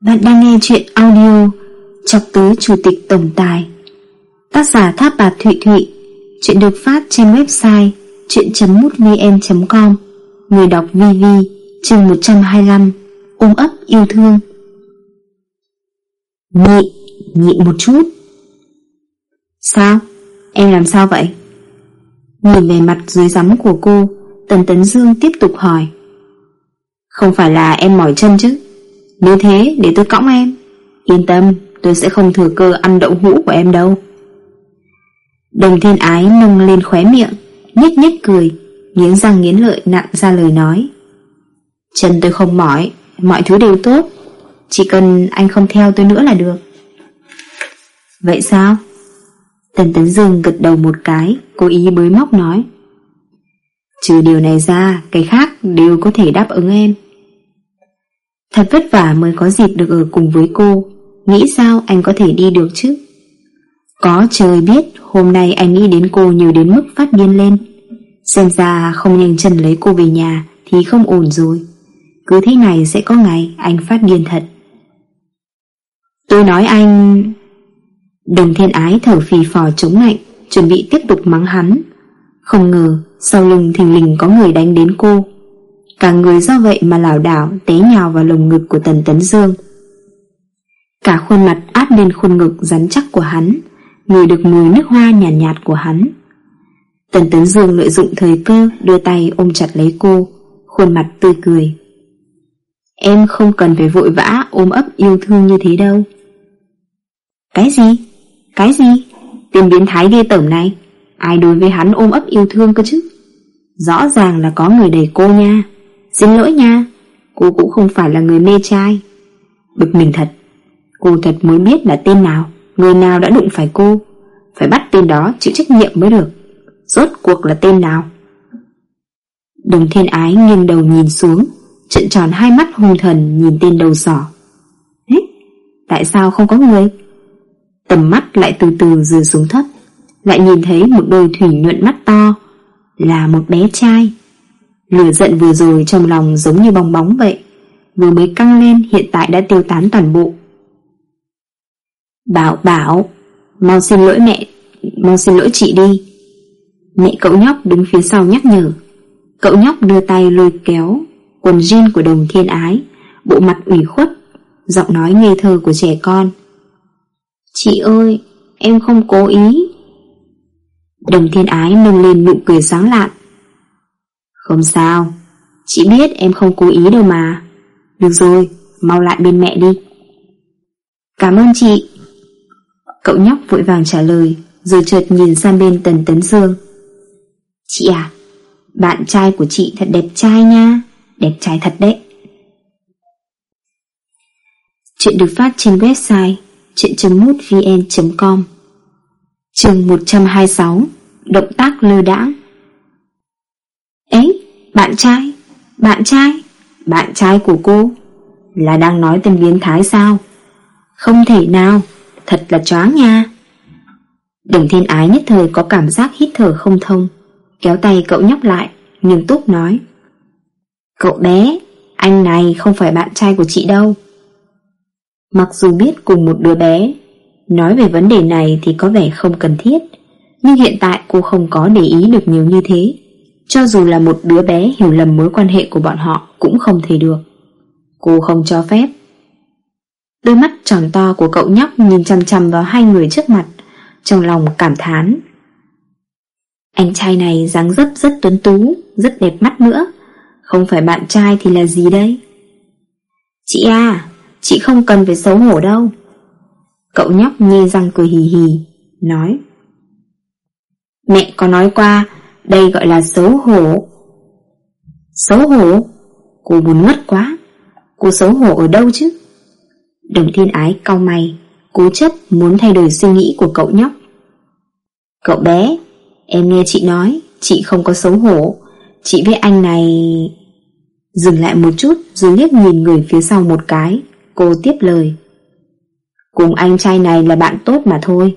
Bạn đang nghe chuyện audio Chọc tứ Chủ tịch Tổng Tài. Tác giả Tháp Bà Thụy Thụy. Chuyện được phát trên website chuyện.mútvn.com Người đọc VV chương 125 Ôm ấp yêu thương. Nhịn, nhịn một chút. Sao? Em làm sao vậy? Nhìn về mặt dưới rắm của cô Tần Tấn Dương tiếp tục hỏi. Không phải là em mỏi chân chứ? Nếu thế, để tôi cõng em. Yên tâm, tôi sẽ không thừa cơ ăn đậu hũ của em đâu. Đồng thiên ái nâng lên khóe miệng, Nhếch nhếch cười, Nghiến răng nghiến lợi nặn ra lời nói. Chân tôi không mỏi, Mọi thứ đều tốt. Chỉ cần anh không theo tôi nữa là được. Vậy sao? Tần Tấn Dương gật đầu một cái, Cố ý bới móc nói. Trừ điều này ra, Cái khác đều có thể đáp ứng em. Thật vất vả mới có dịp được ở cùng với cô. Nghĩ sao anh có thể đi được chứ? Có trời biết, Hôm nay anh nghĩ đến cô nhiều đến mức phát điên lên. Xem ra không nhanh chân lấy cô về nhà Thì không ổn rồi. Cứ thế này sẽ có ngày anh phát điên thật. Tôi nói anh Đồng thiên ái thở phì phò chống lạnh Chuẩn bị tiếp tục mắng hắn. Không ngờ sau lưng thình lình có người đánh đến cô. Cả người do vậy mà lảo đảo Té nhào vào lồng ngực của Tần Tấn Dương. Cả khuôn mặt áp lên khuôn ngực rắn chắc của hắn Người được mùi nước hoa nhàn nhạt, nhạt của hắn. Tần Tấn Dương lợi dụng thời cơ Đưa tay ôm chặt lấy cô Khuôn mặt tươi cười. Em không cần phải vội vã ôm ấp yêu thương như thế đâu. Cái gì? Cái gì? Tên biến thái ghê tởm này Ai đối với hắn ôm ấp yêu thương cơ chứ? Rõ ràng là có người đầy cô nha. Xin lỗi nha Cô cũng không phải là người mê trai. Bực mình thật Cô thật muốn biết là tên nào Người nào đã đụng phải cô. Phải bắt tên đó chịu trách nhiệm mới được. Rốt cuộc là tên nào? Đồng thiên ái nghiêng đầu nhìn xuống Trận tròn hai mắt hung thần Nhìn tên đầu sỏ. Hế, Tại sao không có người? Tầm mắt lại từ từ dừa xuống thấp Lại nhìn thấy một đôi thủy nhuận mắt to Là một bé trai. Lửa giận vừa rồi trong lòng giống như bong bóng vậy, Vừa mới căng lên hiện tại đã tiêu tán toàn bộ. Bảo bảo, Mau xin lỗi mẹ, Mau xin lỗi chị đi. Mẹ cậu nhóc đứng phía sau nhắc nhở. Cậu nhóc đưa tay lôi kéo Quần jean của đồng thiên ái, Bộ mặt ủy khuất, Giọng nói ngây thơ của trẻ con. Chị ơi, Em không cố ý. Đồng thiên ái nâng lên nụ cười sáng lạn không sao. Chị biết em không cố ý đâu mà. Được rồi, mau lại bên mẹ đi. Cảm ơn chị. Cậu nhóc vội vàng trả lời Rồi chợt nhìn sang bên Tần Tấn Dương Chị à Bạn trai của chị thật đẹp trai nha. Đẹp trai thật đấy. Chuyện được phát trên website chuyện.mútvn.com Trường 126 Động tác lơ đãng bạn trai, bạn trai, bạn trai của cô Là đang nói tên biến thái sao? Không thể nào Thật là choáng nha. Đồng thiên ái nhất thời có cảm giác hít thở không thông Kéo tay cậu nhóc lại nhưng túc nói. Cậu bé Anh này không phải bạn trai của chị đâu. Mặc dù biết cùng một đứa bé Nói về vấn đề này thì có vẻ không cần thiết Nhưng hiện tại cô không có để ý được nhiều như thế cho dù là một đứa bé hiểu lầm mối quan hệ của bọn họ Cũng không thể được. Cô không cho phép. Đôi mắt tròn to của cậu nhóc Nhìn chăm chăm vào hai người trước mặt, Trong lòng cảm thán. Anh trai này dáng dấp rất tuấn tú, Rất đẹp mắt nữa. Không phải bạn trai thì là gì đây? Chị à Chị không cần phải xấu hổ đâu. Cậu nhóc nhê răng cười hì hì, Nói. Mẹ có nói qua đây gọi là xấu hổ. Xấu hổ? Cô buồn ngất quá. Cô xấu hổ ở đâu chứ? Đồng thiên ái cau mày, Cố chấp muốn thay đổi suy nghĩ của cậu nhóc. Cậu bé, Em nghe chị nói, Chị không có xấu hổ. Chị với anh này Dừng lại một chút Rồi liếc nhìn người phía sau một cái. Cô tiếp lời. Cùng anh trai này là bạn tốt mà thôi.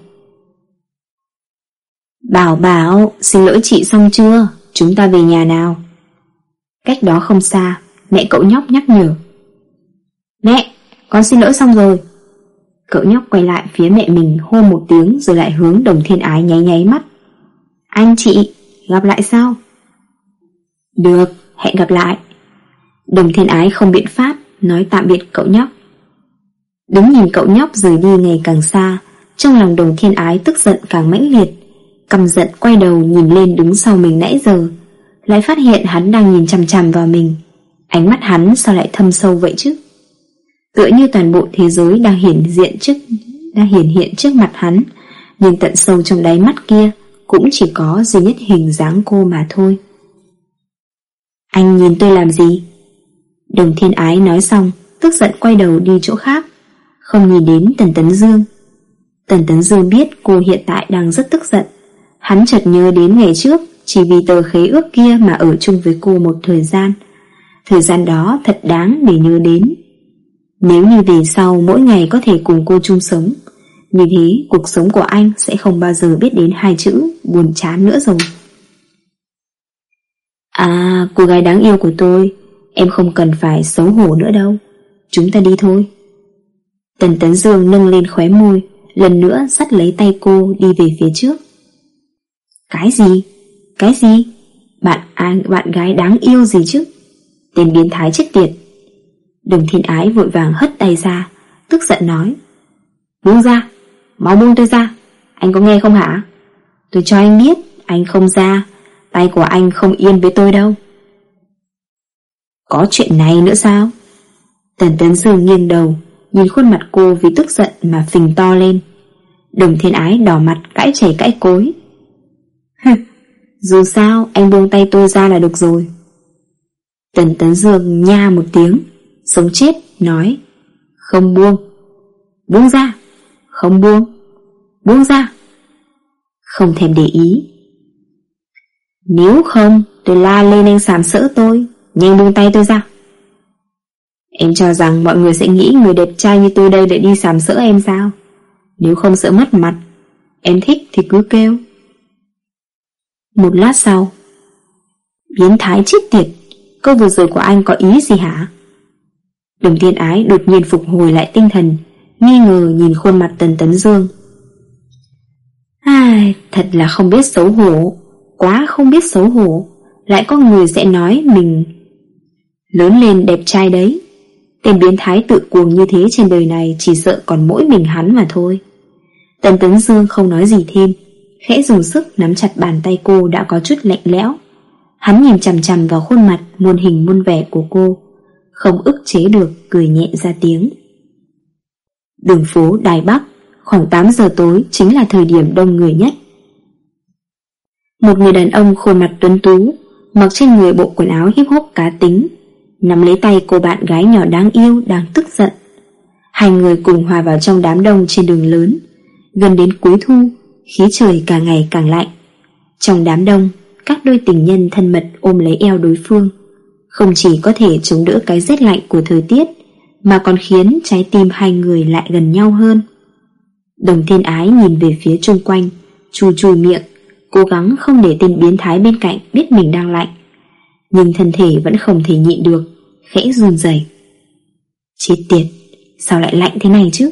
Bảo bảo, xin lỗi chị xong chưa? Chúng ta về nhà nào? Cách đó không xa, mẹ cậu nhóc nhắc nhở. Mẹ, Con xin lỗi xong rồi Cậu nhóc quay lại phía mẹ mình hô một tiếng Rồi lại hướng đồng thiên ái nháy nháy mắt Anh chị Gặp lại sao Được hẹn gặp lại Đồng thiên ái không biện pháp Nói tạm biệt cậu nhóc Đứng nhìn cậu nhóc rời đi ngày càng xa Trong lòng đồng thiên ái tức giận càng mãnh liệt cầm giận quay đầu nhìn lên đứng sau mình nãy giờ, Lại phát hiện hắn đang nhìn chằm chằm vào mình. Ánh mắt hắn sao lại thâm sâu vậy chứ? Tựa như toàn bộ thế giới đang hiển diện trước, Đang hiển hiện trước mặt hắn, Nhưng tận sâu trong đáy mắt kia Cũng chỉ có duy nhất hình dáng cô mà thôi. Anh nhìn tôi làm gì? Đồng thiên ái nói xong, Tức giận quay đầu đi chỗ khác, Không nhìn đến Tần Tấn Dương. Tần Tấn Dương biết cô hiện tại đang rất tức giận Hắn chợt nhớ đến ngày trước, Chỉ vì tờ khế ước kia mà ở chung với cô một thời gian. Thời gian đó thật đáng để nhớ đến. Nếu như về sau mỗi ngày có thể cùng cô chung sống, Như thế cuộc sống của anh sẽ không bao giờ biết đến hai chữ buồn chán nữa rồi. À cô gái đáng yêu của tôi, Em không cần phải xấu hổ nữa đâu. Chúng ta đi thôi. Tần Tấn Dương nâng lên khóe môi, Lần nữa dắt lấy tay cô đi về phía trước. Cái gì? Cái gì? Bạn ai, bạn gái đáng yêu gì chứ? Tên biến thái chết tiệt. Đường thiên ái vội vàng hất tay ra Tức giận nói. Buông ra, mau buông tôi ra. Anh có nghe không hả? Tôi cho anh biết anh không ra. Tay của anh không yên với tôi đâu. Có chuyện này nữa sao? Tần Tấn Dương nghiêng đầu Nhìn khuôn mặt cô vì tức giận mà phình to lên. Đồng thiên ái đỏ mặt cãi chảy cãi cối. Dù sao, anh buông tay tôi ra là được rồi. Tần Tấn Dương nha một tiếng, Sống chết, nói, Không buông. Buông ra. Không buông. Buông ra. Không thèm để ý. Nếu không, tôi la lên anh sàm sỡ tôi, Nhanh buông tay tôi ra. Em cho rằng mọi người sẽ nghĩ người đẹp trai như tôi đây để đi sàm sỡ em sao? Nếu không sợ mất mặt, Em thích thì cứ kêu. Một lát sau. Biến thái chết tiệt Câu vừa rồi của anh có ý gì hả? Đồng tiên ái đột nhiên phục hồi lại tinh thần Nghi ngờ nhìn khuôn mặt Tần Tấn Dương. Ai, Thật là không biết xấu hổ Quá không biết xấu hổ. Lại có người sẽ nói mình Lớn lên đẹp trai đấy. Tên biến thái tự cuồng như thế trên đời này Chỉ sợ còn mỗi mình hắn mà thôi. Tần Tấn Dương không nói gì thêm Khẽ dùng sức nắm chặt bàn tay cô đã có chút lạnh lẽo. Hắn nhìn chằm chằm vào khuôn mặt, muôn hình muôn vẻ của cô, Không ức chế được, cười nhẹ ra tiếng. Đường phố Đài Bắc, Khoảng 8 giờ tối chính là thời điểm đông người nhất. Một người đàn ông khuôn mặt tuấn tú, Mặc trên người bộ quần áo hip hop cá tính, Nắm lấy tay cô bạn gái nhỏ đáng yêu Đang tức giận. Hai người cùng hòa vào trong đám đông trên đường lớn, Gần đến cuối thu Khí trời càng ngày càng lạnh. Trong đám đông, các đôi tình nhân thân mật ôm lấy eo đối phương, Không chỉ có thể chống đỡ cái rét lạnh của thời tiết, Mà còn khiến trái tim hai người lại gần nhau hơn. Đồng thiên ái nhìn về phía chung quanh chù chù miệng, Cố gắng không để tên biến thái bên cạnh biết mình đang lạnh, Nhưng thân thể vẫn không thể nhịn được, Khẽ run rẩy. Chết tiệt, Sao lại lạnh thế này chứ?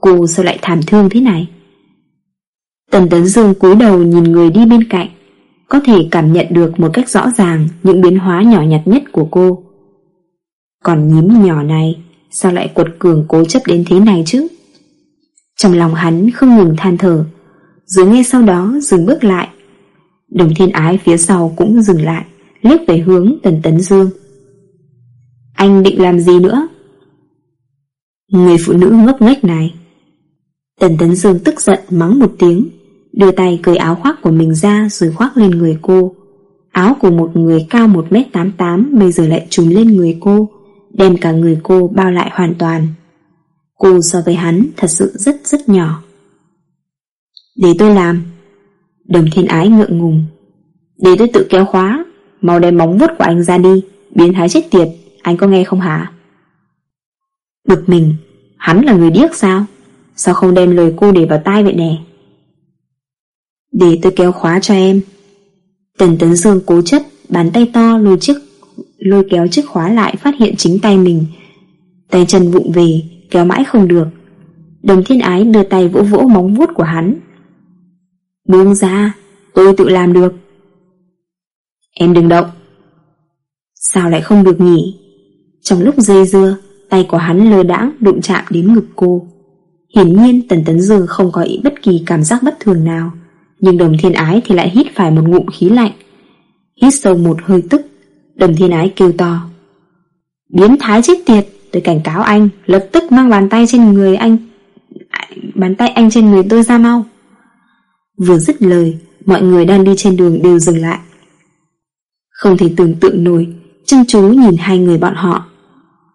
Cô sao lại thảm thương thế này? Tần Tấn Dương cúi đầu nhìn người đi bên cạnh có thể cảm nhận được một cách rõ ràng những biến hóa nhỏ nhặt nhất của cô. Còn nhím nhỏ này, sao lại quật cường cố chấp đến thế này chứ? Trong lòng hắn không ngừng than thở, Dưới ngay sau đó dừng bước lại. Đồng thiên ái phía sau cũng dừng lại, liếc về hướng Tần Tấn Dương. Anh định làm gì nữa? Người phụ nữ ngốc nghếch này. Tần Tấn Dương tức giận mắng một tiếng, Đưa tay cởi áo khoác của mình ra Rồi khoác lên người cô. Áo của một người cao 1m88 Bây giờ lại trùm lên người cô, Đem cả người cô bao lại hoàn toàn. Cô so với hắn Thật sự rất rất nhỏ. Để tôi làm. Đồng thiên ái ngượng ngùng. Để tôi tự kéo khóa, Mau đem móng vuốt của anh ra đi, Biến thái chết tiệt, Anh có nghe không hả? Bực mình, Hắn là người điếc sao? Sao không đem lời cô để vào tai vậy nè? Để tôi kéo khóa cho em. Tần Tấn Dương cố chấp, Bàn tay to lôi chiếc, Lôi kéo chiếc khóa lại phát hiện chính tay mình. Tay chân vụng về, Kéo mãi không được. Đồng thiên ái đưa tay vỗ vỗ móng vuốt của hắn. Buông ra, Tôi tự làm được. Em đừng động. Sao lại không được nhỉ? Trong lúc dây dưa, Tay của hắn lơ đãng đụng chạm đến ngực cô. Hiển nhiên Tần Tấn Dương không có ý bất kỳ cảm giác bất thường nào. Nhưng đồng thiên ái thì lại hít phải một ngụm khí lạnh. Hít sâu một hơi tức Đồng thiên ái kêu to. Biến thái chết tiệt, Tôi cảnh cáo anh, Lập tức mang bàn tay trên người anh, Bàn tay anh trên người tôi ra mau. Vừa dứt lời, Mọi người đang đi trên đường đều dừng lại. Không thể tưởng tượng nổi Chân chú nhìn hai người bọn họ.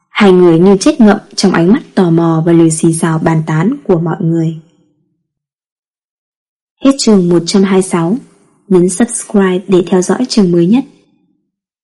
Hai người như chết ngậm Trong ánh mắt tò mò và lời xì xào bàn tán của mọi người. Hết chương 126 Nhấn subscribe để theo dõi chương mới nhất.